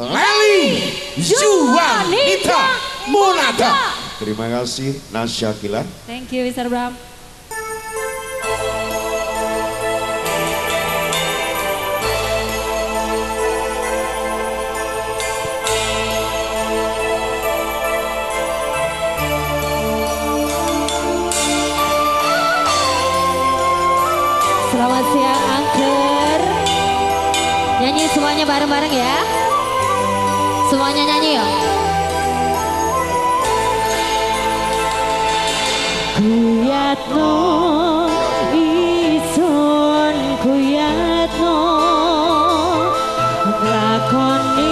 Leli Juwanita Munada. Terima kasih Nasya Kila. Thank you Mister Bram. Selamat siang angker Nyanyi semuanya bareng-bareng ya Semuanya nyanyi ya. Kuyatno isun kuyatno. Lakoni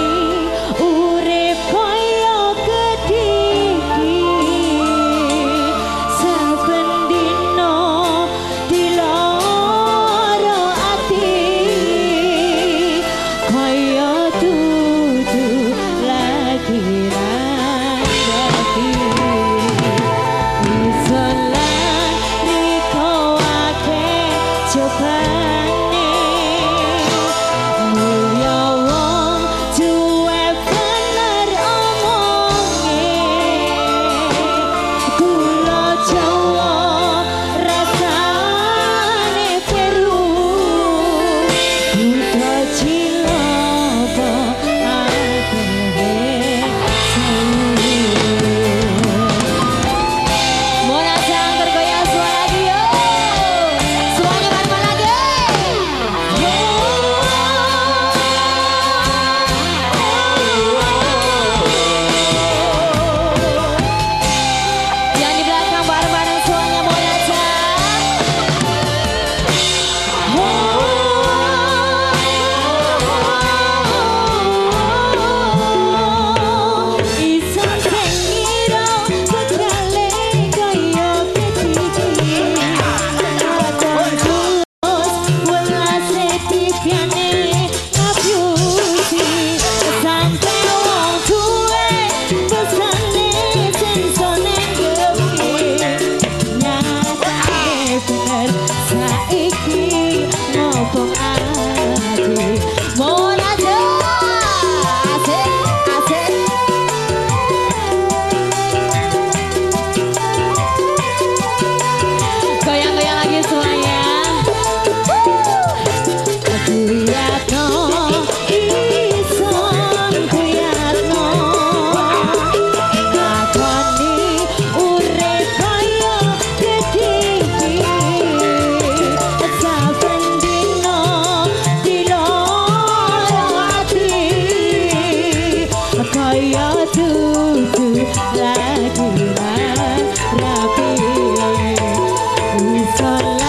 Kaya tuh 就怕。all